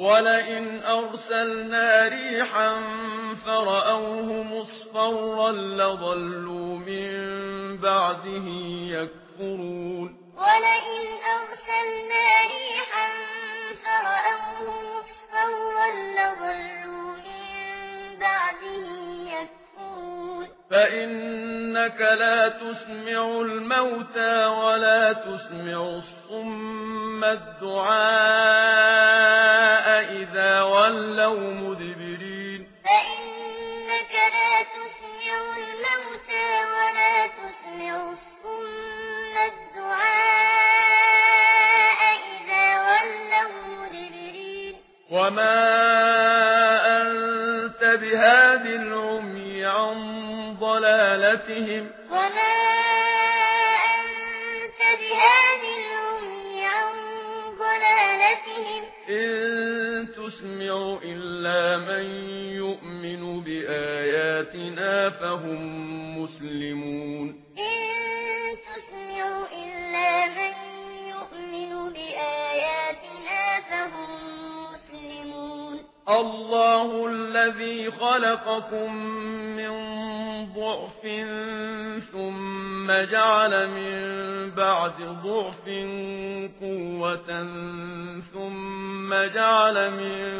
ولئن أرسلنا ريحا فرأوه مصفرا لظلوا من بعده يكفرون ولئن أرسلنا ريحا فرأوه مصفرا لظلوا من بعده يكفرون فإنك لا تسمع الموتى ولا تسمع الصم الدعاء تولوا مدبرين. فإنك لا تسمع الموتى ولا تسمع الصم الدعاء إذا ولوا مدبرين. وما أنت بهاد العمي عن ضلالتهم. إلا فهم مسلمون۔ إن تسمعوا إلا من يؤمن بآياتنا فهم مسلمون۔ الله الذي خلقكم من ضعف ثم جعل من بعد ضعف قوة ثم جعل من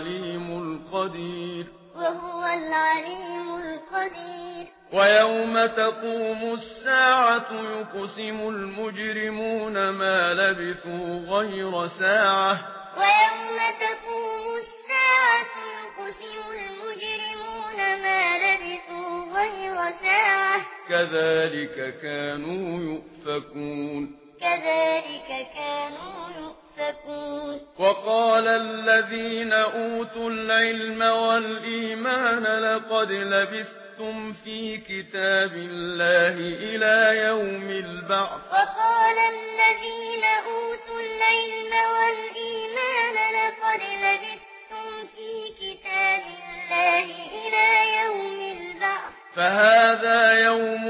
العليم القدير. وهو العليم القدير. ويوم تقوم الساعة يقسم المجرمون ما لبثوا غير ساعة. ويوم تقوم الساعة يقسم المجرمون ما لبثوا غير ساعة. كذلك كانوا يؤفكون. كذلك كانوا وقال الذين أوتوا العلم والإيمان لقد لبثتم في كتاب الله إلى يوم البعث. وقال الذين أوتوا العلم والإيمان لقد لبثتم في كتاب الله إلى يوم البعث. فهذا يوم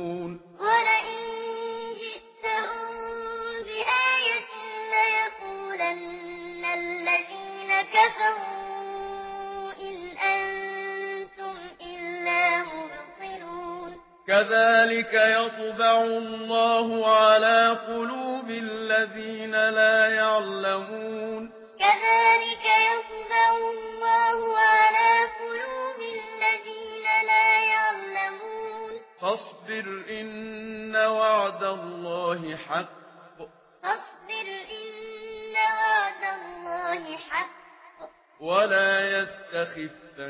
كَذَلِكَ يَطْبَعُ اللَّهُ عَلَى قُلُوبِ الَّذِينَ لَا يَعْلَمُونَ كَذَلِكَ يَطْبَعُ اللَّهُ عَلَى قُلُوبِ الَّذِينَ لَا يَعْلَمُونَ فَاصْبِرْ إِنَّ وَعْدَ اللَّهِ حَقٌّ فَاصْبِرْ إِنَّ وَعْدَ اللَّهِ حَقٌّ ولا يستخفنك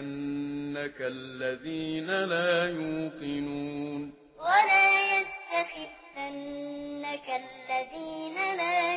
الذين لا يوقنون ولا يستخفنك الذين لا يوقنون